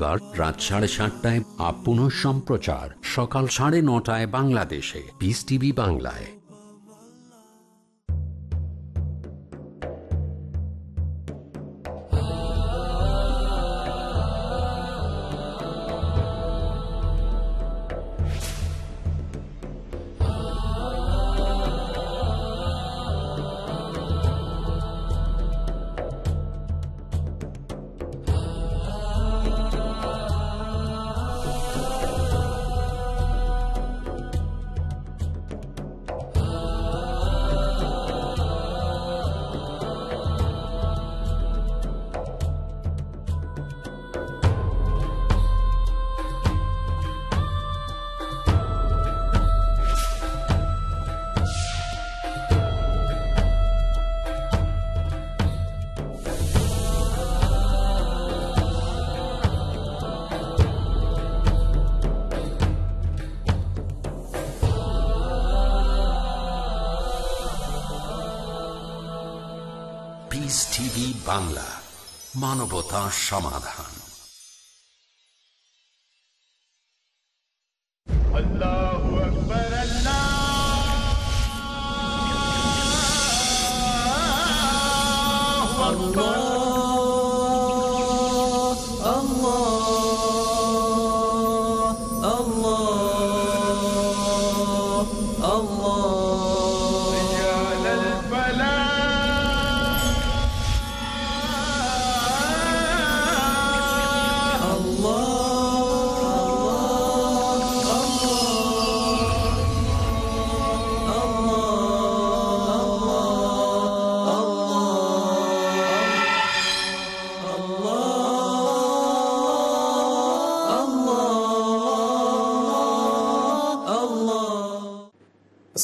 শনিবার রাত সাড়ে সাতটায় আপন সম্প্রচার সকাল সাড়ে নটায় বাংলাদেশে। পিস টিভি বাংলায়। বাংলা মানবতা সমাধান।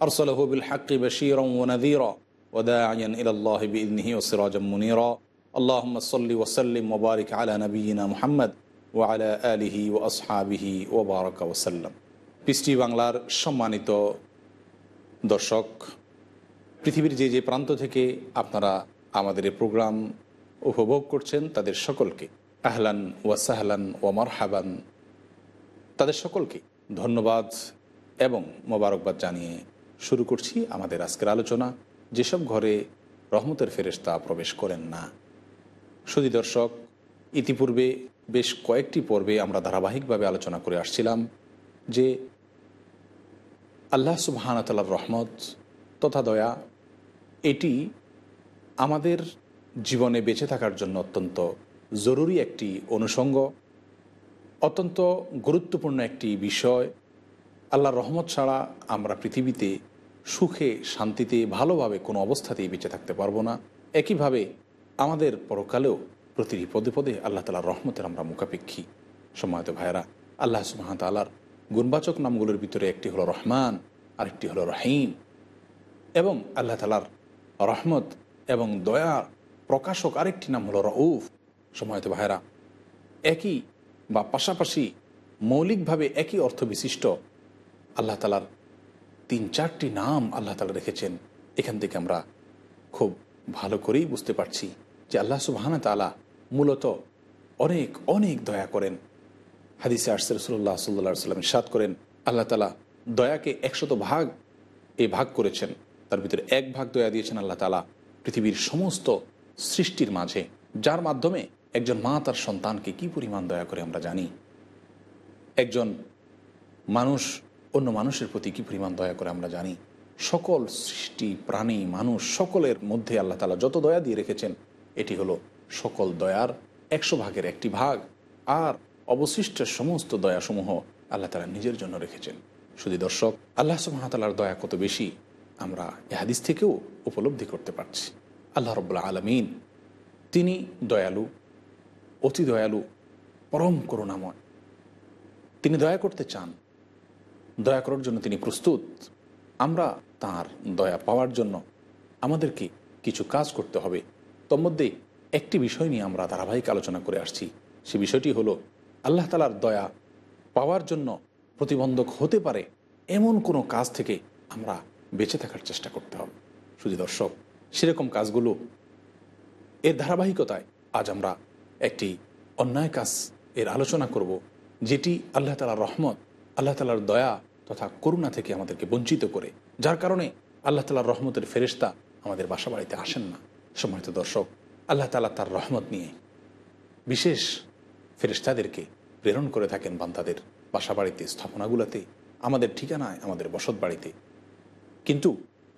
أرسله بالحق بشيرا ونذيرا وداعيا إلى الله بإذنه وسراجا منيرا اللهم صل وسلم وبارك على نبينا محمد وعلى آله وأصحابه وبارك وسلم পৃষ্টি বাংলার সম্মানিত দর্শক পৃথিবীর যে যে প্রান্ত থেকে আপনারা আমাদের এই প্রোগ্রাম উপভোগ করছেন তাদের সকলকে আহলান ওয়া সাহলান ওয়া মারহাবান তাদের সকলকে ধন্যবাদ এবং মোবারকবাদ জানিয়ে শুরু করছি আমাদের আজকের আলোচনা। যেসব ঘরে রহমতের ফেরেশতা প্রবেশ করেন না। সুদী দর্শক, ইতিপূর্বে বেশ কয়েকটি পর্বে আমরা ধারাবাহিকভাবে আলোচনা করে আসছিলাম যে আল্লাহ সুবাহানতালার রহমত তথা দয়া, এটি আমাদের জীবনে বেঁচে থাকার জন্য অত্যন্ত জরুরি একটি অনুষঙ্গ, অত্যন্ত গুরুত্বপূর্ণ একটি বিষয়। আল্লাহর রহমত ছাড়া আমরা পৃথিবীতে সুখে, শান্তিতে, ভালোভাবে কোনো অবস্থাতেই বেঁচে থাকতে পারব না। একইভাবে আমাদের পরকালেও প্রতিটি পদে পদে আল্লাহ তালার রহমতের আমরা মুখাপেক্ষী। সময়ত ভাইয়েরা, আল্লাহ সুবাহ তালার গুণবাচক নামগুলোর ভিতরে একটি হলো রহমান, আরেকটি হলো রহিম। এবং আল্লাহ তালার রহমত এবং দয়ার প্রকাশক আরেকটি নাম হলো রউফ। সময়ত ভাইরা একই বা পাশাপাশি মৌলিকভাবে একই অর্থ বিশিষ্ট আল্লাহ তালার তিন, চারটি নাম আল্লাহ তালা রেখেছেন। এখান থেকে আমরা খুব ভালো করেই বুঝতে পারছি যে আল্লাহ সুবাহানা তালা মূলত অনেক অনেক দয়া করেন। হাদিসে আরসে রসুল্লাহ সাল্লা সাল্লাম সাদ করেন, আল্লাহ তালা দয়াকে একশত ভাগ এই ভাগ করেছেন। তার ভিতরে এক ভাগ দয়া দিয়েছেন আল্লাহ তালা পৃথিবীর সমস্ত সৃষ্টির মাঝে, যার মাধ্যমে একজন মা তার সন্তানকে কি পরিমাণ দয়া করে আমরা জানি? একজন মানুষ অন্য মানুষের প্রতি কী পরিমাণ দয়া করে আমরা জানি? সকল সৃষ্টি, প্রাণী, মানুষ সকলের মধ্যে আল্লাহ তালা যত দয়া দিয়ে রেখেছেন, এটি হলো সকল দয়ার একশো ভাগের একটি ভাগ। আর অবশিষ্ট সমস্ত দয়াসমূহ আল্লাহ তালা নিজের জন্য রেখেছেন। শুধু দর্শক, আল্লাহ সুহামতাল্লার দয়া কত বেশি, আমরা এ হাদিস থেকেও উপলব্ধি করতে পারছি। আল্লাহ রব্লা আলমিন, তিনি দয়ালু, অতি দয়ালু, পরম করুণাময়। তিনি দয়া করতে চান দয়া করার জন্য তিনি প্রস্তুত। আমরা তার দয়া পাওয়ার জন্য আমাদেরকে কিছু কাজ করতে হবে। তোর মধ্যে একটি বিষয় নিয়ে আমরা ধারাবাহিক আলোচনা করে আসছি। সে বিষয়টি হলো, আল্লাহ তালার দয়া পাওয়ার জন্য প্রতিবন্ধক হতে পারে এমন কোনো কাজ থেকে আমরা বেঁচে থাকার চেষ্টা করতে হবে। শুধু দর্শক, সেরকম কাজগুলো এর ধারাবাহিকতায় আজ আমরা একটি অন্যায় কাজ এর আলোচনা করব, যেটি আল্লাহ তালার রহমত আল্লাহ তালার দয়া তথা করুণা থেকে আমাদেরকে বঞ্চিত করে, যার কারণে আল্লাহ তালার রহমতের ফেরিস্তা আমাদের বাসা বাড়িতে আসেন না। সম্মানিত দর্শক, আল্লাহ তালা তার রহমত নিয়ে বিশেষ ফেরিস্তাদেরকে প্রেরণ করে থাকেন বান্তাদের বাসা বাড়িতে স্থাপনাগুলোতে, আমাদের ঠিকানায়, আমাদের বসত বাড়িতে কিন্তু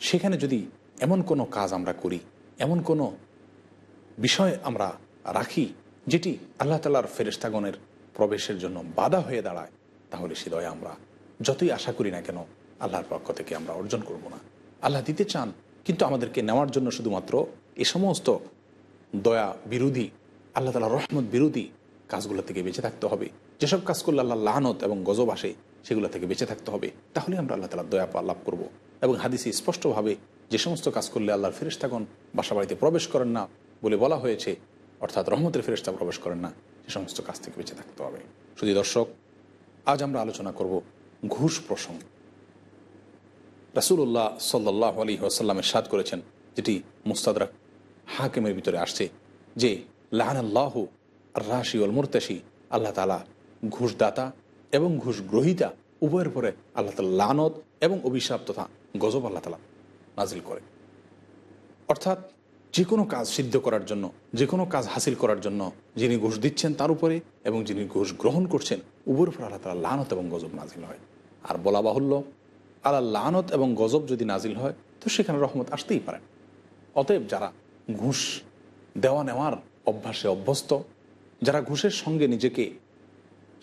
সেখানে যদি এমন কোনো কাজ আমরা করি, এমন কোনো বিষয় আমরা রাখি, যেটি আল্লাহ তালার ফেরিস্তাগণের প্রবেশের জন্য বাধা হয়ে দাঁড়ায় তাহলে সে দয়া আমরা যতই আশা করি না কেন আল্লাহর পক্ষ থেকে আমরা অর্জন করব না। আল্লাহ দিতে চান, কিন্তু আমাদেরকে নেওয়ার জন্য শুধুমাত্র এ সমস্ত দয়া বিরোধী, আল্লাহ তালা রহমত বিরোধী কাজগুলো থেকে বেঁচে থাকতে হবে। যেসব কাজ করলে আল্লাহ লানত এবং গজব আসে, সেগুলো থেকে বেঁচে থাকতে হবে। তাহলে আমরা আল্লাহ তালা দয়া লাভ করব। এবং হাদিসে স্পষ্টভাবে যে সমস্ত কাজ করলে আল্লাহর ফেরিস্তাগণ বাসা বাড়িতে প্রবেশ করেন না বলে বলা হয়েছে, অর্থাৎ রহমতের ফেরিস্তা প্রবেশ করেন না, সে সমস্ত কাজ থেকে বেঁচে থাকতে হবে। শুধু দর্শক আজ আমরা আলোচনা করব ঘুষ প্রসঙ্গ। রাসুল্লাহ সাল্লাহ আলী আসাল্লামের সাদ করেছেন, যেটি মুস্তাদরা হাকিমের ভিতরে আসছে, যে লাহান আল্লাহ রাশি ওল মুরতাসি আল্লাহ তালা ঘুষদাতা এবং ঘুষ গ্রহিতা উভয়ের পরে আল্লাহ তালা লানত এবং অভিশাপ তথা গজব আল্লাহ তালা নাজিল করে অর্থাৎ যে কোনো কাজ সিদ্ধ করার জন্য যে কোনো কাজ হাসিল করার জন্য যিনি ঘুষ দিচ্ছেন তার উপরে এবং যিনি ঘুষ গ্রহণ করছেন, উভয়ের উপর আল্লাহ তালা লানত এবং গজব নাজিল হয়। আর বলা বাহুল্য আল্লাহ লানত এবং গজব যদি নাজিল হয়, তো সেখানে রহমত আসতেই পারে। অতএব যারা ঘুষ দেওয়া নেওয়ার অভ্যাসে অভ্যস্ত, যারা ঘুষের সঙ্গে নিজেকে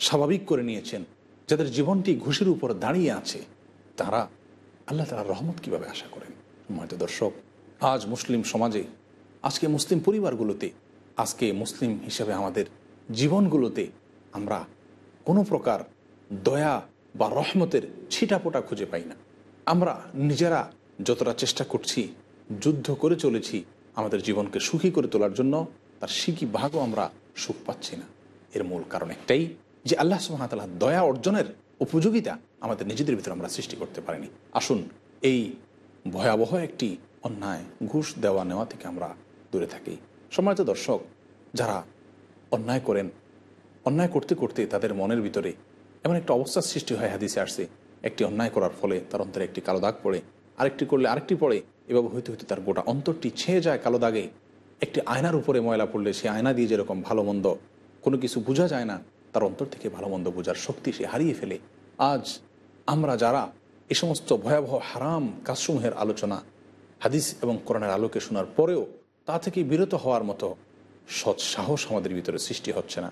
স্বাভাবিক করে নিয়েছেন, যাদের জীবনটি ঘুষের উপর দাঁড়িয়ে আছে, তারা আল্লাহ তালার রহমত কীভাবে আশা করেন? হয়তো দর্শক, আজ মুসলিম সমাজে আজকে মুসলিম পরিবারগুলোতে, আজকে মুসলিম হিসেবে আমাদের জীবনগুলোতে আমরা কোনো প্রকার দয়া বা রহমতের ছিটাপোটা খুঁজে পাই না। আমরা নিজেরা যতটা চেষ্টা করছি, যুদ্ধ করে চলেছি, আমাদের জীবনকে সুখী করে তোলার জন্য, তার সিকি ভাগও আমরা সুখ পাচ্ছি না। এর মূল কারণ একটাই যে আল্লাহ সুহামতাল্লাহ দয়া অর্জনের উপযোগিতা আমাদের নিজেদের ভিতরে আমরা সৃষ্টি করতে পারিনি। আসুন, এই ভয়াবহ একটি অন্যায়, ঘুষ দেওয়া নেওয়া থেকে আমরা দূরে থাকি। সম্মানিত দর্শক, যারা অন্যায় করেন, অন্যায় করতে করতে তাদের মনের ভিতরে এমন একটা অবস্থার সৃষ্টি হয় হাদিসে আসছে। একটি অন্যায় করার ফলে তার অন্তরে একটি কালো দাগ পড়ে, আরেকটি করলে আরেকটি পড়ে, এভাবে হইতে হইতে তার গোটা অন্তরটি ছেয়ে যায় কালো দাগে। একটি আয়নার উপরে ময়লা পড়লে সে আয়না দিয়ে যেরকম ভালো মন্দ, কোনো কিছু বোঝা যায় না, তার অন্তর থেকে ভালো মন্দ বোঝার শক্তি সে হারিয়ে ফেলে। আজ আমরা যারা এ সমস্ত ভয়াবহ হারাম কাজসমূহের আলোচনা, হাদিস এবং কোরআনের আলোকে শোনার পরেও তা থেকে বিরত হওয়ার মতো সৎ সাহস আমাদের ভিতরে সৃষ্টি হচ্ছে না।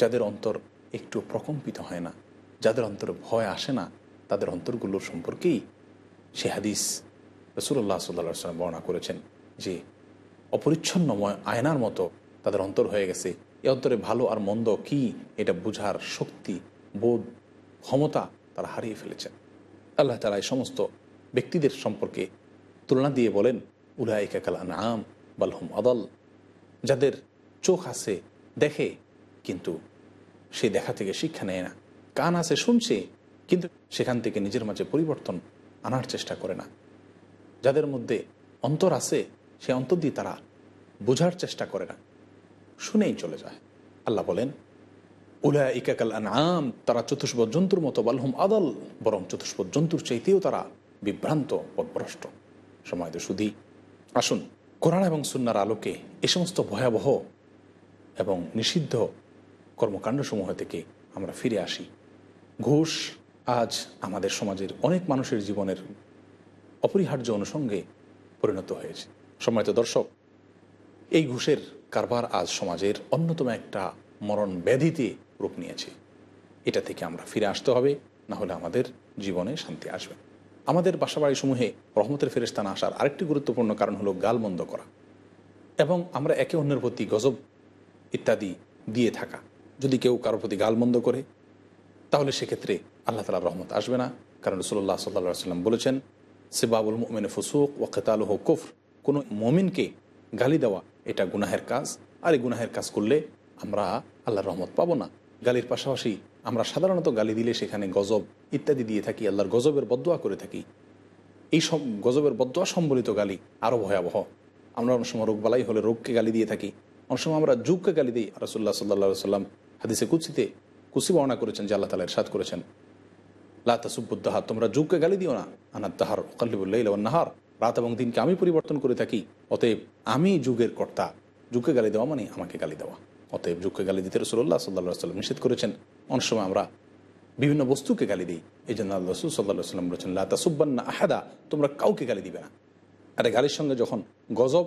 যাদের অন্তর একটু প্রকম্পিত হয় না, যাদের অন্তরে ভয় আসে না, তাদের অন্তরগুলোর সম্পর্কেই সে হাদিস রসুল্লাহ সাল্লা সাল্লাম বর্ণনা করেছেন যে, অপরিচ্ছন্নময় আয়নার মতো তাদের অন্তর হয়ে গেছে। এ অন্তরে ভালো আর মন্দ কি এটা বুঝার শক্তি, বোধ, ক্ষমতা তারা হারিয়ে ফেলেছেন। আল্লাহ তালা এই সমস্ত ব্যক্তিদের সম্পর্কে তুলনা দিয়ে বলেন, উলাইকা কালা নাম বালহুম আদল। যাদের চোখ আছে, দেখে, কিন্তু সে দেখা থেকে শিক্ষা নেয় না। কান আছে, শুনছে, কিন্তু সেখান থেকে নিজের মাঝে পরিবর্তন আনার চেষ্টা করে না। যাদের মধ্যে অন্তর আছে, সে অন্তর দিয়ে তারা বোঝার চেষ্টা করে না। শুনেই চলে যায়। আল্লাহ বলেন উলা ইকাকাল আনাম তারা চতুষ্প জন্তুর মতো, বালহুম আদল, বরং চতুষ্প জন্তুর চাইতেও তারা বিভ্রান্ত পথভ্রষ্ট সময় তো শুধু আসুন কোরআন এবং সুন্নার আলোকে এ সমস্ত ভয়াবহ এবং নিষিদ্ধ কর্মকাণ্ডসমূহ থেকে আমরা ফিরে আসি। ঘুষ আজ আমাদের সমাজের অনেক মানুষের জীবনের অপরিহার্য অনুষঙ্গে পরিণত হয়েছে। সময়ত দর্শক, এই ঘুষের কারবার আজ সমাজের অন্যতম একটা মরণ ব্যাধিতে রূপ নিয়েছে। এটা থেকে আমরা ফিরে আসতে হবে, না হলে আমাদের জীবনে শান্তি আসবে আমাদের বাসাবাড়ি সমূহে রহমতের ফেরেস্তান আসার আরেকটি গুরুত্বপূর্ণ কারণ হলো গালমন্দ করা এবং আমরা একে অন্যের প্রতি গজব ইত্যাদি দিয়ে থাকা। যদি কেউ কারোর প্রতি গালমন্দ করে, তাহলে সেক্ষেত্রে আল্লাহ তালার রহমত আসবে না। কারণ রসুল্লাহ সাল্লা সাল্লাম বলেছেন, সেবাবুল মোমেন ফুসুক ও কেতালহ কুফর। কোনো মমিনকে গালি দেওয়া, এটা গুনাহের কাজ। আর এই গুনাহের কাজ করলে আমরা আল্লাহর রহমত পাবো না। গালির পাশাপাশি আমরা সাধারণত গালি দিলে সেখানে গজব ইত্যাদি দিয়ে থাকি, আল্লাহর গজবের বদোয়া করে থাকি। এই সব গজবের বদোয়া সম্বলিত গালি আরও ভয়াবহ। আমরা অনেক সময় রোগ বালাই হলে রোগকে গালি দিয়ে থাকি। অনেক সময় আমরা যুগকে গালি দিই। রসুল্লাহ সাল্লা সাল্লাম হাদিসে কুচিতে কুসি বর্ণনা করেছেন যে আল্লাহ তালা এরশাদ করেছেন। লাতাসুবুদ্দাহা তোমরা যুগকে গালি দিও না। আনাদ তাহার কাল্লিবুল্লাহ নাহার, রাত এবং দিনকে আমি পরিবর্তন করে থাকি। অতএব আমি যুগের কর্তা। যুগকে গালি দেওয়া মানে আমাকে গালি দেওয়া। অতএব যুগকে গালি দিতে রসুল্লাহ সাল্লাহ সাল্লাম নিষেধ করেছেন। অনেক সময় আমরা বিভিন্ন বস্তুকে গালি দিই। এই জন্য আল্লাহ রসুল সাল্লাহ সাল্লাম বলেছেন লাতাসুব্বান্না আহাদা তোমরা কাউকে গালি দিবে না। আর গালির সঙ্গে যখন গজব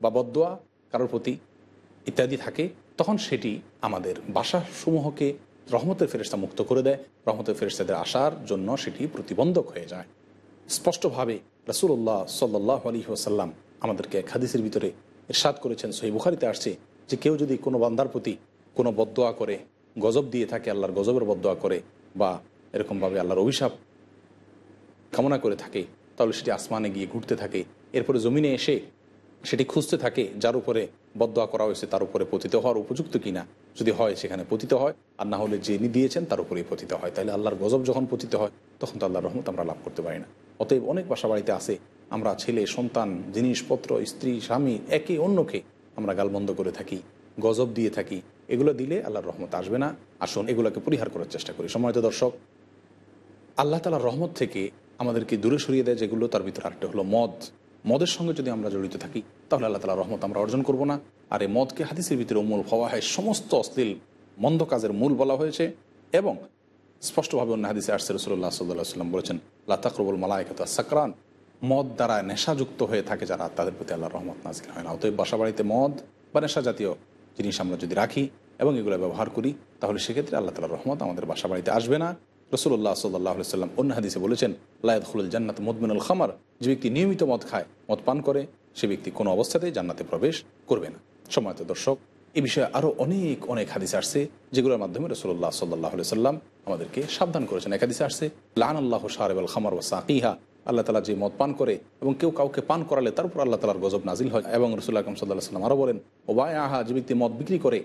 বা বদোয়া কারোর প্রতি ইত্যাদি থাকে, তখন সেটি আমাদের বাসাসমূহকে রহমতের ফেরেস্তা মুক্ত করে দেয়। রহমতের ফেরেস্তাদের আসার জন্য সেটি প্রতিবন্ধক হয়ে যায়। স্পষ্টভাবে রসুল্লাহ সাল্লাহ আলী ওসাল্লাম আমাদেরকে এক হাদিসের ভিতরে এরশাদ করেছেন। সহি বুখারিতে আসছে যে কেউ যদি কোনো বান্দার প্রতি কোনো বদোয়া করে, গজব দিয়ে থাকে, আল্লাহর গজবের বদোয়া করে বা এরকমভাবে আল্লাহর অভিশাপ কামনা করে থাকে, তাহলে সেটি আসমানে গিয়ে ঘুরতে থাকে, এরপরে জমিনে এসে সেটি খুঁজতে থাকে, যার উপরে বদোয়া করা হয়েছে তার উপরে পতিত হওয়ার উপযুক্ত কিনা। যদি হয় সেখানে পতিত হয়, আর না হলে যিনি দিয়েছেন তার উপরেই পতিত হয়। তাহলে আল্লাহর গজব যখন পতিত হয়, তখন তো আল্লাহর রহমত আমরা লাভ করতে পারি না। অতএব অনেক বাসা বাড়িতে আসে আমরা ছেলে, সন্তান, জিনিসপত্র, স্ত্রী, স্বামী, একে অন্যকে আমরা গালবন্ধ করে থাকি, গজব দিয়ে থাকি, এগুলো দিলে আল্লাহর রহমত আসবে না। আসুন, এগুলোকে পরিহার করার চেষ্টা করি। সময়ত দর্শক, আল্লাহ তালার রহমত থেকে আমাদেরকে দূরে সরিয়ে দেয় যেগুলো, তার ভিতরে আরেকটা হলো মদ। মদের সঙ্গে যদি আমরা জড়িত থাকি, তাহলে আল্লাহ তালার রহমত আমরা অর্জন করব না। আর এই মদকে হাদিসের ভিতরে মূল হওয়া হয় সমস্ত অশ্লীল, মন্দ কাজের মূল বলা হয়েছে এবং স্পষ্টভাবে অন্য হাদিসে আসছে রসুল্লাহ সাল্লাহ সাল্লাম বলেছেন লাতাকরবুল মালায়কতা সাকরান। মদ দ্বারা নেশাযুক্ত হয়ে থাকে যারা, তাদের প্রতি আল্লাহ রহমত নাজিল হয় না। অতএব বাসা বাড়িতে মদ বা নেশা জাতীয় জিনিস আমরা যদি রাখি এবং এগুলো ব্যবহার করি, তাহলে সেক্ষেত্রে আল্লাহ তালার রহমত আমাদের বাসা বাড়িতে আসবে না। রসুল্লাহ সাল্লাহ সাল্লাম অন্য হাদিসে বলেছেন লায়দুল জান্নাত মদমিনুল খামার যে ব্যক্তি নিয়মিত মদ খায়, মদ পান করে, সে ব্যক্তি কোনো অবস্থাতেই জান্নাতে প্রবেশ করবে না। সময়ত দর্শক এই বিষয়ে আরও অনেক অনেক হাদিস আসছে, যেগুলোর মাধ্যমে রসুল্লাহ সাল্লাহ সাল্লাম আমাদেরকে সাবধান করেছেন। এক হাদিসে আসছে লান আল্লাহ সাহেব খামার ও সাকিহা আল্লাহ তালা যে মদ পান করে এবং কেউ কাউকে পান করালে তার উপর আল্লাহ তালার গজব নাজিল হয়। এবং রসুল্লাহ আকরম সাল্লাহ সাল্লাম আরও বলেন ও বায় আহা যে ব্যক্তি মদ বিক্রি করে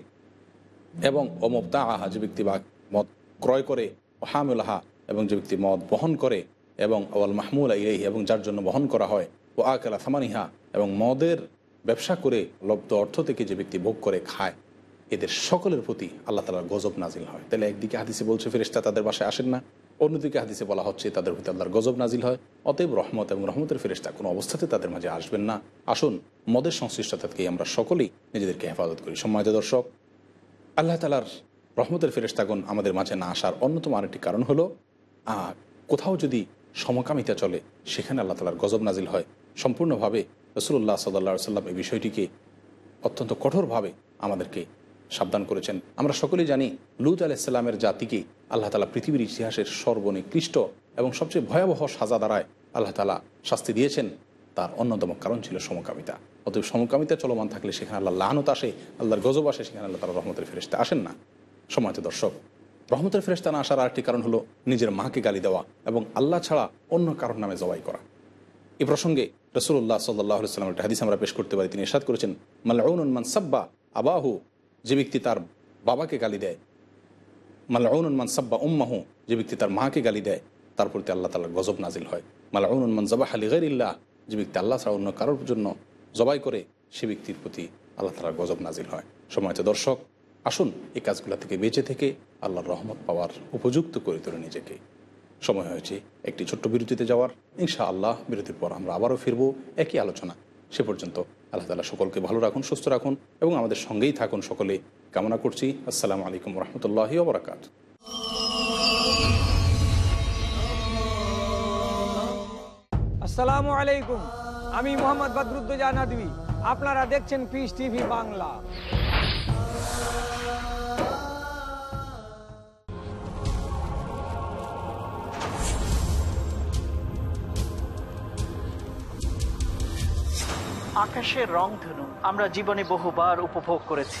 এবং অমবতা আহা যে ব্যক্তি বা মদ ক্রয় করে ও হামুলাহা এবং যে ব্যক্তি মদ বহন করে এবং আওয়াল মাহমুল ইলেহি এবং যার জন্য বহন করা হয় ও আকালা থামানিহা এবং মদের ব্যবসা করে লব্ধ অর্থ থেকে যে ব্যক্তি ভোগ করে খায়, এদের সকলের প্রতি আল্লাহ তালার গজব নাজিল হয়। তাহলে একদিকে হাদিসে বলছে ফেরেস্তা তাদের বাসায় আসেন না। অন্যদিকে হাদিসে বলা হচ্ছে, তাদের প্রতি আল্লাহর গজব নাজিল হয়। অতএব রহমত এবং রহমতের ফেরেস্তা কোনো অবস্থাতে তাদের মাঝে আসবেন না। আসুন, মদের সংশ্লিষ্টতা থেকে আমরা সকলেই নিজেদেরকে হেফাজত করি। সম্মানিত দর্শক, আল্লাহ তালার রহমতের ফেরেস্তাগণ আমাদের মাঝে না আসার অন্যতম আরেকটি কারণ হলো কোথাও যদি সমকামিতা চলে, সেখানে আল্লাহ তালার গজব নাজিল হয়। সম্পূর্ণভাবে রসুল্লাহ সাল্লা সাল্লাম এই বিষয়টিকে অত্যন্ত কঠোরভাবে আমাদেরকে সাবধান করেছেন। আমরা সকলেই জানি, লুত আলাইসাল্লামের জাতিকে আল্লাহ তালা পৃথিবীর ইতিহাসের সর্বনিকৃষ্ট এবং সবচেয়ে ভয়াবহ সাজা দ্বারায় আল্লাহ তালা শাস্তি দিয়েছেন। তার অন্যতম কারণ ছিল সমকামিতা। অতএব সমকামিতা চলমান থাকলে সেখানে আল্লাহ লানত আসে, আল্লাহর গজব আসে, সেখানে আল্লাহ তালা রহমতের ফেরেস্তা আসেন না। সময়ত দর্শক, রহমতের ফেরেস্তা না আসার আরেকটি কারণ হলো নিজের মাকে গালি দেওয়া এবং আল্লাহ ছাড়া অন্য কারণ নামে জবাই করা। এ প্রসঙ্গে রসুল্লাহ সাল্লাহ সাল্লামের হাদিস আমরা পেশ করতে পারি। তিনি এরশাদ করেছেন মাল্লাউন মান সাব্বা আবাহু যে ব্যক্তি তার বাবাকে গালি দেয় মাল্লাউন মান সাব্বা উম্মাহু, যে ব্যক্তি তার মাকে গালি দেয়, তার প্রতি আল্লাহ তালার গজব নাজিল হয়। মাল্লাউন মান জবাহ আলী গরিল্লাহ যে ব্যক্তি আল্লাহ ছাড়া অন্য কারোর জন্য জবাই করে, সে ব্যক্তির প্রতি আল্লাহ তালার গজব নাজিল হয়। সময়ত দর্শক, আসুন এই কাজগুলো থেকে বেঁচে থেকে আল্লাহর রহমত পাওয়ার উপযুক্ত করে তোলে নিজেকে। সময় হয়েছে একটি ছোট্ট বিরতিতে যাওয়ার। ইনশা আল্লাহ বিরতির পর আমরা আবারও ফিরবো একই আলোচনা। সে পর্যন্ত আল্লাহ তালা সকলকে ভালো রাখুন, সুস্থ রাখুন এবং আমাদের সঙ্গেই থাকুন সকলে। কামনা করছি। আসসালামু আলাইকুম রহমতুল্লাহি ওবরাকাত। আসসালামু আলাইকুম। আমি মোহাম্মদ বদরুদ্দোজা নদী আপনারা দেখছেন পিস টিভি বাংলা। আকাশের রং ধনু। আমরা জীবনে বহুবার উপভোগ করেছি।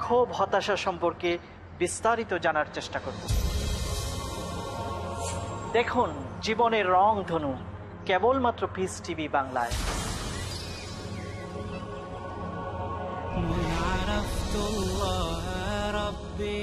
ক্ষোভ হতাশা সম্পর্কে বিস্তারিত জানার চেষ্টা করব দেখুন জীবনের রং ধনু কেবলমাত্র পিস টিভি বাংলায় من عرفت الله ربي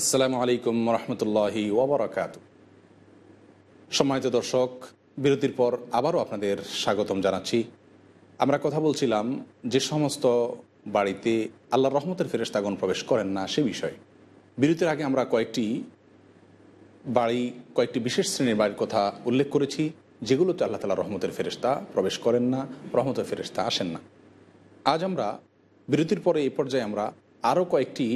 আসসালামু আলাইকুম রহমতুল্লাহি ওবরাকাত। সম্মানিত দর্শক, বিরতির পর আবারও আপনাদের স্বাগতম জানাচ্ছি। আমরা কথা বলছিলাম যে সমস্ত বাড়িতে আল্লাহর রহমতের ফেরেস্তাগণ প্রবেশ করেন না সে বিষয়ে। বিরতির আগে আমরা কয়েকটি বাড়ি, কয়েকটি বিশেষ শ্রেণির বাড়ির কথা উল্লেখ করেছি, যেগুলোতে আল্লাহ তালা রহমতের ফেরেস্তা প্রবেশ করেন না, রহমতের ফেরেস্তা আসেন না। আজ আমরা বিরতির পরে এই পর্যায়ে আমরা আরও কয়েকটি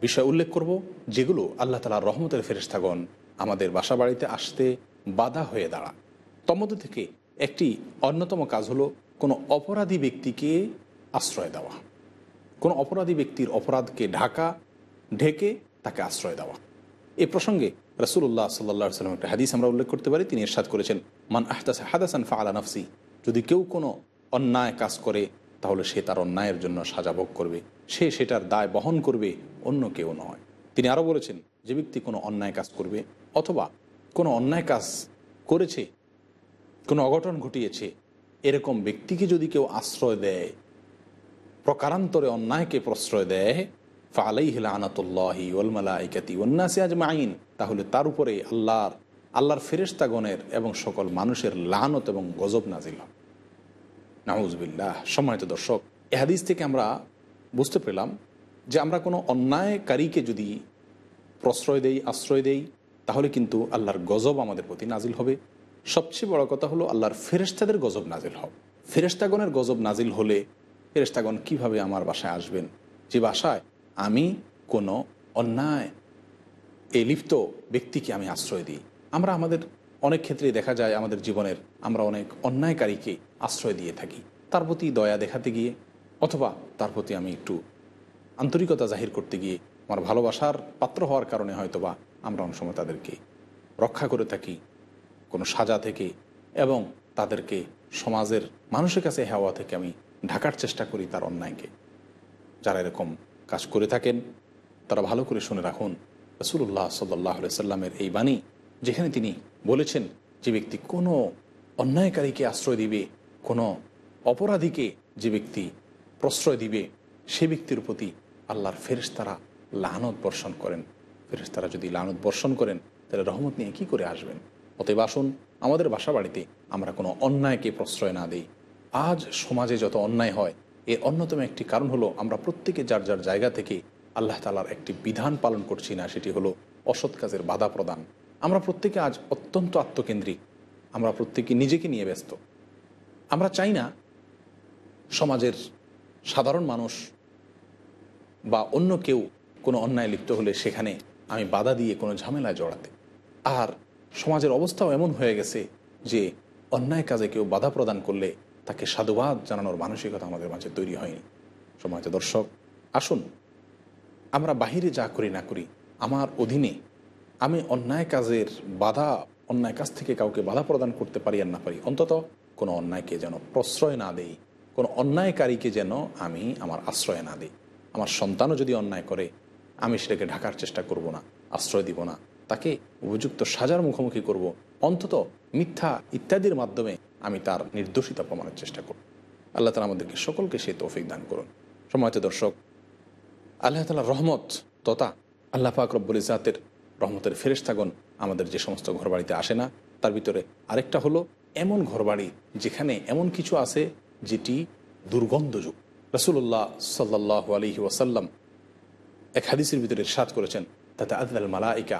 বিষয় উল্লেখ করব যেগুলো আল্লাহ তালার রহমতের ফেরেস্তাগণ আমাদের বাসা বাড়িতে আসতে বাধা হয়ে দাঁড়া তন্মধ্যে থেকে একটি অন্যতম কাজ হলো কোনো অপরাধী ব্যক্তিকে আশ্রয় দেওয়া। কোনো অপরাধী ব্যক্তির অপরাধকে ঢাকা ঢেকে তাকে আশ্রয় দেওয়া। এ প্রসঙ্গে রসুল্লাহ সাল্লা সাল্লাম একটা হাদিস আমরা উল্লেখ করতে পারি। তিনি এরশাদ করেছেন, মান আহতাস হাদাসান ফাআলা নফসি। যদি কেউ কোনো অন্যায় কাজ করে তাহলে সে তার অন্যায়ের জন্য সাজা ভোগ করবে। সে সেটার দায় বহন করবে, অন্য কেউ নয়। তিনি আরও বলেছেন, যে ব্যক্তি কোনো অন্যায় কাজ করবে অথবা কোনো অন্যায় কাজ করেছে, কোনো অঘটন ঘটিয়েছে, এরকম ব্যক্তিকে যদি কেউ আশ্রয় দেয়, প্রকারান্তরে অন্যায়কে প্রশ্রয় দেয় ফালাই হিলা আনাতুল্লাহি ওলমালাইকাতি উন্নাসি আজমাইন, তাহলে তার উপরে আল্লাহর আল্লাহর ফেরেস্তাগণের এবং সকল মানুষের লানত এবং গজব নাজিল হবে। নাউজবিল্লাহ, সম্মানিত দর্শক, এ হাদিস থেকে আমরা বুঝতে পেলাম যে আমরা কোনো অন্যায়কারীকে যদি প্রশ্রয় দেই, আশ্রয় দেই, তাহলে কিন্তু আল্লাহর গজব আমাদের প্রতি নাজিল হবে। সবচেয়ে বড় কথা হলো আল্লাহর ফেরেস্তাদের গজব নাজিল হবে। ফেরেস্তাগণের গজব নাজিল হলে ফেরেস্তাগণ কীভাবে আমার বাসায় আসবেন? যে বাসায় আমি কোনো অন্যায় এই লিপ্ত ব্যক্তিকে আমি আশ্রয় দিই। আমরা আমাদের অনেক ক্ষেত্রেই দেখা যায় আমাদের জীবনের আমরা অনেক অন্যায়কারীকে আশ্রয় দিয়ে থাকি। তার প্রতি দয়া দেখাতে গিয়ে অথবা তার প্রতি আমি একটু আন্তরিকতা জাহির করতে গিয়ে আমার ভালোবাসার পাত্র হওয়ার কারণে হয়তোবা আমরা অনেক সময় তাদেরকে রক্ষা করে থাকি, কোনো সাজা থেকে এবং তাদেরকে সমাজের মানুষের কাছে হেওয়া থেকে আমি ঢাকার চেষ্টা করি তার অন্যায়কে। যারা এরকম কাজ করে থাকেন, তারা ভালো করে শুনে রাখুন। রসুল্লাহ সাল্লাহ সাল্লামের এই বাণী, যেখানে তিনি বলেছেন যে ব্যক্তি কোনো অন্যায়কারীকে আশ্রয় দিবে, কোনো অপরাধীকে যে ব্যক্তি প্রশ্রয় দিবে, সে ব্যক্তির প্রতি আল্লাহর ফেরেশতারা লানত বর্ষণ করেন। ফেরেশতারা যদি লানত বর্ষণ করেন, তাহলে রহমত নিয়ে কি করে আসবেন? অতএব আসুন, আমাদের বাসা বাড়িতে আমরা কোনো অন্যায়কে প্রশ্রয় না দিই। আজ সমাজে যত অন্যায় হয়, এর অন্যতম একটি কারণ হলো আমরা প্রত্যেকে যার যার জায়গা থেকে আল্লাহ তালার একটি বিধান পালন করছি না, সেটি হলো অসৎ কাজের বাধা প্রদান। আমরা প্রত্যেকে আজ অত্যন্ত আত্মকেন্দ্রিক। আমরা প্রত্যেকে নিজেকে নিয়ে ব্যস্ত। আমরা চাই না সমাজের সাধারণ মানুষ বা অন্য কেউ কোনো অন্যায় লিপ্ত হলে সেখানে আমি বাধা দিয়ে কোনো ঝামেলায় জড়াতে। আর সমাজের অবস্থাও এমন হয়ে গেছে যে অন্যায় কাজে কেউ বাধা প্রদান করলে তাকে সাধুবাদ জানানোর মানসিকতা আমাদের মাঝে তৈরি হয়নি। সমাজে দর্শক, আসুন আমরা বাহিরে যা করি না করি, আমার অধীনে আমি অন্যায় কাজের বাধা, অন্যায় কাজ থেকে কাউকে বাধা প্রদান করতে পারি আর না পারি, অন্তত কোনো অন্যায়কে যেন প্রশ্রয় না দেই, কোনো অন্যায়কারীকে যেন আমি আমার আশ্রয় না দিই। আমার সন্তানও যদি অন্যায় করে, আমি সেটাকে ঢাকার চেষ্টা করব না, আশ্রয় দিব না, তাকে উপযুক্ত সাজার মুখোমুখি করব, অন্তত মিথ্যা ইত্যাদির মাধ্যমে আমি তার নির্দোষিতা প্রমাণের চেষ্টা করব। আল্লাহ তালা আমাদেরকে সকলকে সে তৌফিক দান করুন। সময়ত দর্শক, আল্লাহ তালা রহমত তথা আল্লাহ পাক রব্বুল ইজাতের রহমতের ফেরেস্তাগণ আমাদের যে সমস্ত ঘরবাড়িতে আসে না, তার ভিতরে আরেকটা হলো এমন ঘরবাড়ি যেখানে এমন কিছু আছে যেটি দুর্গন্ধযুক্ত। রসুল্লাহ সাল্লাহ আলহি ওয়াসাল্লাম এক হাদিসের ভিতরে সাত করেছেন, তাতে আদাল মালাইকা,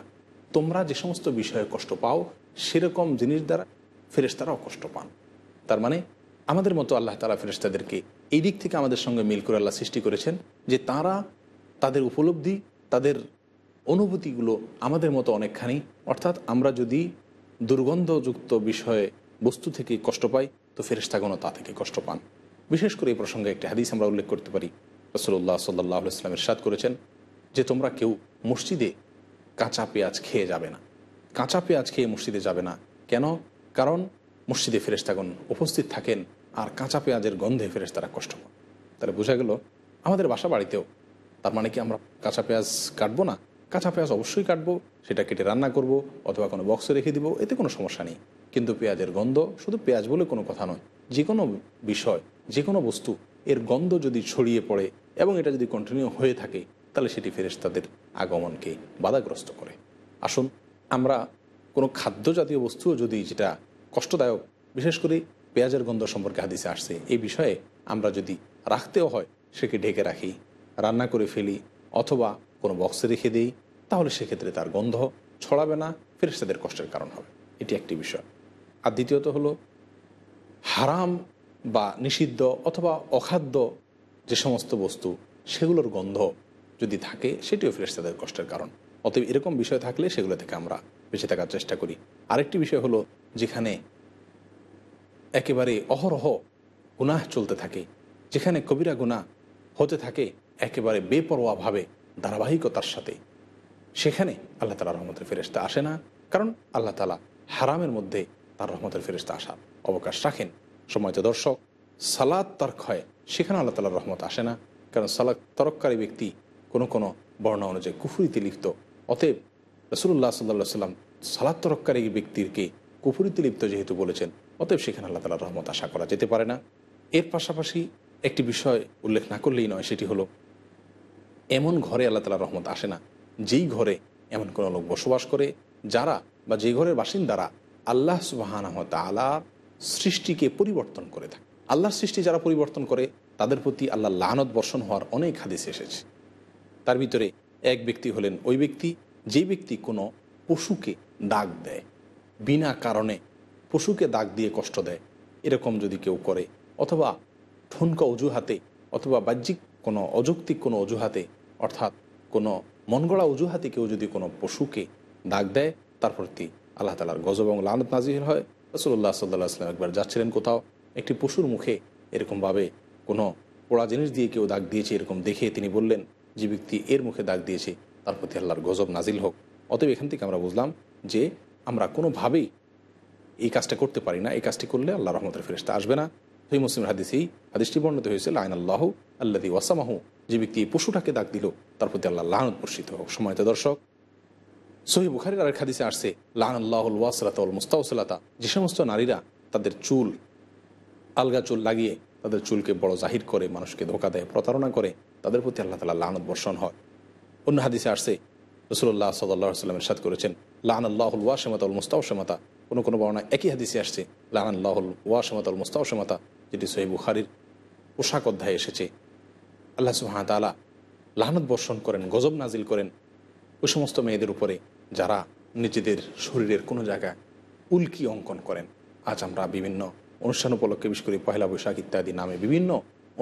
তোমরা যে সমস্ত বিষয়ে কষ্ট পাও, সেরকম জিনিস দ্বারা ফেরেস্তারাও কষ্ট পান। তার মানে আমাদের মতো আল্লাহ তালা ফেরেস্তাদেরকে এই দিক থেকে আমাদের সঙ্গে মিল করে আল্লাহ সৃষ্টি করেছেন যে তারা তাদের উপলব্ধি, তাদের অনুভূতিগুলো আমাদের মতো অনেকখানি। অর্থাৎ আমরা যদি দুর্গন্ধযুক্ত বিষয়ে বস্তু থেকে কষ্ট পাই, তো ফেরেস্তাগণও তা থেকে কষ্ট পান। বিশেষ করে এই প্রসঙ্গে একটি হাদিস আমরা উল্লেখ করতে পারি। রসুল্লাহ সাল্লাহ ইসলামের সাদ করেছেন যে, তোমরা কেউ মসজিদে কাঁচা পেঁয়াজ খেয়ে যাবে না। কাঁচা পেঁয়াজ খেয়ে মসজিদে যাবে না। কেন? কারণ মসজিদে ফেরেস্তাগণ উপস্থিত থাকেন আর কাঁচা পেঁয়াজের গন্ধে ফেরেস্তারা কষ্ট পান। তাহলে বোঝা গেল, আমাদের বাসা বাড়িতেও তার মানে কি আমরা কাঁচা পেঁয়াজ কাটবো না? কাঁচা পেঁয়াজ অবশ্যই কাটবো, সেটা কেটে রান্না করব, অথবা কোনো বক্সে রেখে দিব, এতে কোনো সমস্যা নেই। কিন্তু পেঁয়াজের গন্ধ শুধু পেঁয়াজ বলে কোনো কথা নয়। যে কোনো বিষয় যে কোনো বস্তু, এর গন্ধ যদি ছড়িয়ে পড়ে এবং এটা যদি কন্টিনিউ হয়ে থাকে, তাহলে সেটি ফেরেস্তাদের আগমনকে বাধাগ্রস্ত করে। আসুন, আমরা কোনো খাদ্য জাতীয় বস্তুও যদি যেটা কষ্টদায়ক, বিশেষ করে পেঁয়াজের গন্ধ সম্পর্কে হাদিসে আসছে, এই বিষয়ে আমরা যদি রাখতেও হয়, সেকে ঢেকে রাখি, রান্না করে ফেলি, অথবা কোনো বক্সে রেখে দিই, তাহলে সেক্ষেত্রে তার গন্ধ ছড়াবে না ফেরেস্তাদের কষ্টের কারণ হবে। এটি একটি বিষয়। আর দ্বিতীয়ত হলো, হারাম বা নিষিদ্ধ অথবা অখাদ্য যে সমস্ত বস্তু, সেগুলোর গন্ধ যদি থাকে, সেটিও ফেরেস্তাদের কষ্টের কারণ। অতএব এরকম বিষয় থাকলে সেগুলো থেকে আমরা বেঁচে থাকার চেষ্টা করি। আরেকটি বিষয় হলো, যেখানে একেবারে অহরহ গুনাহ চলতে থাকে, যেখানে কবিরা গুনাহ হতে থাকে, একেবারে বেপরোয়াভাবে ধারাবাহিকতার সাথে। সেখানে আল্লাহ তালা রহমতের ফেরেস্তা আসে না, কারণ আল্লাহ তালা হারামের মধ্যে তার রহমতের ফেরেস্তা আসার অবকাশ রাখেন। সময়ত দর্শক সালাদ তর্ক হয়, সেখানে আল্লাহ তালার রহমত আসে না, কারণ সালাদ তরককারী ব্যক্তি কোনো কোনো বর্ণা অনুযায়ী কুফুরিতে লিপ্ত। অতএব রসুল্লাহ সাল্লা সাল্লাম সালাদ তরককারী ব্যক্তিরকে কুফুরিতে লিপ্ত যেহেতু বলেছেন, অতএব সেখানে আল্লাহ তালার রহমত আশা করা যেতে পারে না। এর পাশাপাশি একটি বিষয় উল্লেখ না করলেই নয়, সেটি হলো এমন ঘরে আল্লাহ তালার রহমত আসে না, যেই ঘরে এমন কোনো লোক বসবাস করে, যারা বা যেই ঘরের বাসিন্দারা আল্লাহ সুবাহানহ তালার সৃষ্টিকে পরিবর্তন করে থাকে। আল্লাহর সৃষ্টি যারা পরিবর্তন করে, তাদের প্রতি আল্লাহ লানত বর্ষণ হওয়ার অনেক হাদিস এসেছে। তার ভিতরে এক ব্যক্তি হলেন ওই ব্যক্তি, যে ব্যক্তি কোনো পশুকে দাগ দেয়, বিনা কারণে পশুকে দাগ দিয়ে কষ্ট দেয়, এরকম যদি কেউ করে, অথবা ঠুনকা অজুহাতে, অথবা বাহ্যিক কোনো অযৌক্তিক কোনো অজুহাতে অর্থাৎ কোনো মনগড়া অজুহাতে কেউ যদি কোনো পশুকে ডাক দেয়, তার প্রতি আল্লাহ তালার গজব এবং লানত নাজির হয়। রসুল্লাহ সাল্লাহ আসলাম একবার যাচ্ছিলেন কোথাও, একটি পশুর মুখে এরকমভাবে কোনো পোড়া জিনিস দিয়ে কেউ দাগ দিয়েছে এরকম দেখে তিনি বললেন, যে ব্যক্তি এর মুখে দাগ দিয়েছে, তার প্রতি আল্লাহর গজব নাজিল হোক। অতএব এখান থেকে আমরা বুঝলাম যে আমরা কোনোভাবেই এই কাজটা করতে পারি না। এই কাজটি করলে আল্লাহ রহমতের ফেরেস্তা আসবে না। সহি মুসলিম হাদিসেই হাদিসটি বর্ণিত হয়েছে লাইন আল্লাহ আল্লাদি ওয়াসামাহু যে ব্যক্তি এই পশুটাকে দাগ দিল, তার প্রতি আল্লাহ লাহনত বর্ষিত হোক। সময়ত দর্শক সহি বুখারির আরেক হাদিসে আসছে লান আল্লাহুল ওয়াসলাতাল মুস্তাউসলাতা যে সমস্ত নারীরা তাদের চুল, আলগা চুল লাগিয়ে তাদের চুলকে বড় জাহির করে, মানুষকে ধোকা দেয়, প্রতারণা করে, তাদের প্রতি আল্লাহ তালা লানত বর্ষণ হয়। অন্য হাদিসে আসছে রসুল্লাহ সাল্লাহ সাল্লামের সাদ করেছেন লান আল্লাহুল ওয়াসমাতাল মুস্তাউসমাতা কোনো কোনো বর্ণা একই হাদিসে আসছে লান আল্লাহুল ওয়াসমাতাল মুস্তাউসমাতা যেটি সহি বুখারির পোশাক অধ্যায়ে এসেছে। আল্লাহ সুহামতালা লাহনত বর্ষণ করেন, গজব নাজিল করেন। ওই সমস্ত মেয়েদের উপরে যারা নিজেদের শরীরের কোনো জায়গায় উল্কি অঙ্কন করেন। আজ আমরা বিভিন্ন অনুষ্ঠান উপলক্ষে, বিশেষ করে পয়লা বৈশাখ ইত্যাদি নামে বিভিন্ন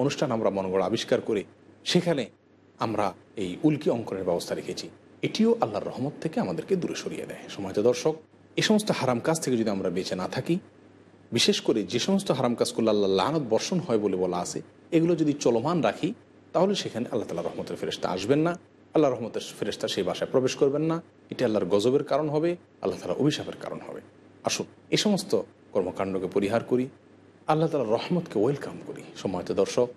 অনুষ্ঠান আমরা মনগড় আবিষ্কার করে। সেখানে আমরা এই উল্কি অঙ্কনের ব্যবস্থা রেখেছি। এটিও আল্লাহর রহমত থেকে আমাদেরকে দূরে সরিয়ে দেয়। সময়ত দর্শক, এ সমস্ত হারাম কাজ থেকে যদি আমরা বেঁচে না থাকি, বিশেষ করে যে সমস্ত হারাম কাজ করলে আল্লাহ লানত বর্ষণ হয় বলে বলা আছে, এগুলো যদি চলমান রাখি তাহলে সেখানে আল্লাহ তালা রহমতের ফেরেস্তা আসবেন না। আল্লাহ রহমতের ফেরেস্তা সেই বাসায় প্রবেশ করবেন না। এটা আল্লাহর গজবের কারণ হবে, আল্লাহ তালা অভিশাপের কারণ হবে। আসুন, এই সমস্ত কর্মকাণ্ডকে পরিহার করি। আল্লাহ তালার রহমতকে ওয়েলকাম করি। সময়ত দর্শক,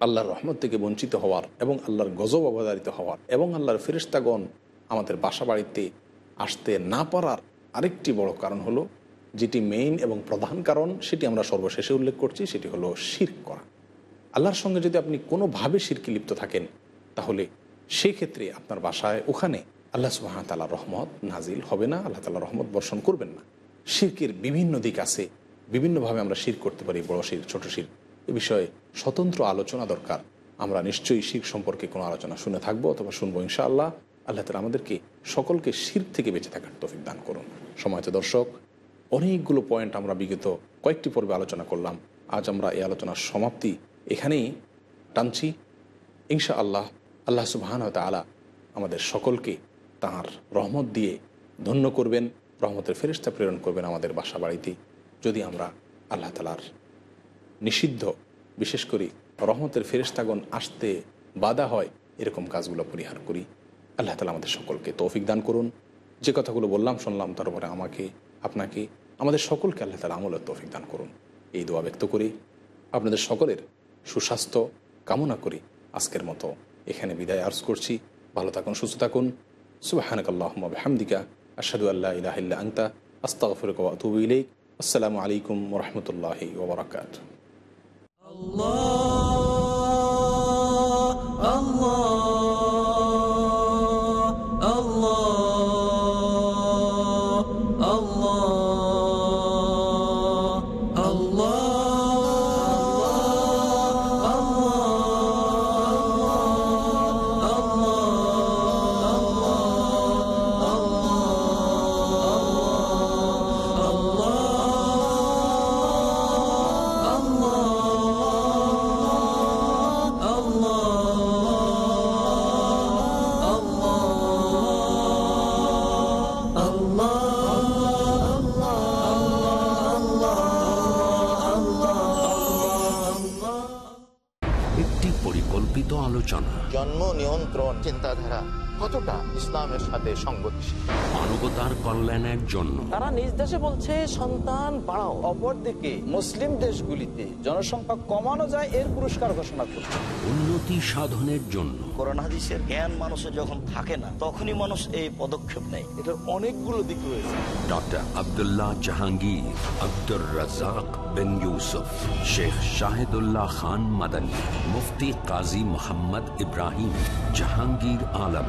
আল্লাহর রহমত থেকে বঞ্চিত হওয়ার এবং আল্লাহর গজব অবধারিত হওয়ার এবং আল্লাহর ফেরিস্তাগণ আমাদের বাসা বাড়িতে আসতে না পারার আরেকটি বড় কারণ হলো, যেটি মেইন এবং প্রধান কারণ, সেটি আমরা সর্বশেষে উল্লেখ করছি, সেটি হলো শির করা। আল্লাহর সঙ্গে যদি আপনি কোনোভাবে শিরকে লিপ্ত থাকেন, তাহলে সেই ক্ষেত্রে আপনার বাসায়, ওখানে আল্লাহ সুবাহ তালা রহমত নাজিল হবে না, আল্লাহ তালা রহমত বর্ষণ করবেন না। শিরকের বিভিন্ন দিক আছে। বিভিন্নভাবে আমরা শির করতে পারি, বড় শির, ছোট শির। এ বিষয়ে স্বতন্ত্র আলোচনা দরকার। আমরা নিশ্চয়ই শির সম্পর্কে কোনো আলোচনা শুনে থাকব অথবা শুনব ইনশাআল্লাহ। আল্লাহ আল্লাহ তালা আমাদেরকে সকলকে শির থেকে বেঁচে থাকার তফিক দান করুন। সময়ত দর্শক, অনেকগুলো পয়েন্ট আমরা বিগত কয়েকটি পর্বে আলোচনা করলাম। আজ আমরা এই আলোচনার সমাপ্তি এখানেই টানছি। ইনশা আল্লাহ আল্লাহ সুবাহান তালা আমাদের সকলকে তাঁর রহমত দিয়ে ধন্য করবেন, রহমতের ফেরিস্তা প্রেরণ করবেন আমাদের বাসা বাড়িতে যদি আমরা আল্লাহ তালার নিষিদ্ধ, বিশেষ করে রহমতের ফেরিস্তাগণ আসতে বাধা হয়, এরকম কাজগুলো পরিহার করি। আল্লাহ তালা আমাদের সকলকে তৌফিক দান করুন। যে কথাগুলো বললাম, শুনলাম তারপরে আমাকে, আপনাকে, আমাদের সকলকে আল্লাহ তালা আমলের তৌফিক দান করুন। এই দোয়া ব্যক্ত করি আপনাদের সকলের সুস্বাস্থ্য কামনা করি। আজকের মতো এখানে বিদায় আর্জ করছি। ভালো থাকুন, সুস্থ থাকুন। সুবাহানকাল্লাহমদিকা আসাদু আল্লাহ ইলাহিল্লা আংতা আস্তাগফিরুকা ওয়া আসসালামু আলাইকুম রহমতুল্লাহ ওবরাকাত আল্লাহ একটি ইসলামের সাথে মানবতার কল্যাণের জন্য। তারা নিজ দেশে বলছে সন্তান বাড়াও। অপরদিকে মুসলিম দেশগুলিতে জনসংখ্যা কমানো যায় এর পুরস্কার ঘোষণা করছে। উন্নতি সাধনের জন্য। কোরআন হাদিসের জ্ঞান মানুষের যখন থাকে না তখনই মানুষ এই পদক্ষেপ নেয়। এটার অনেকগুলো দিক রয়েছে। ডক্টর আবদুল্লাহ জাহাঙ্গীর আব্দুর রাজাক বিন ইউসুফ শেখ শাহিদুল্লাহ খান মাদানী মুফতি কাজী মোহাম্মদ ইব্রাহিম জাহাঙ্গীর আলম।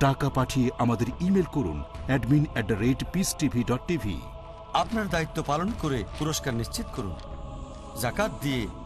টাকা পাঠিয়ে আমাদের ইমেল করুন অ্যাডমিন আপনার দায়িত্ব পালন করে পুরস্কার নিশ্চিত করুন। জাকাত দিয়ে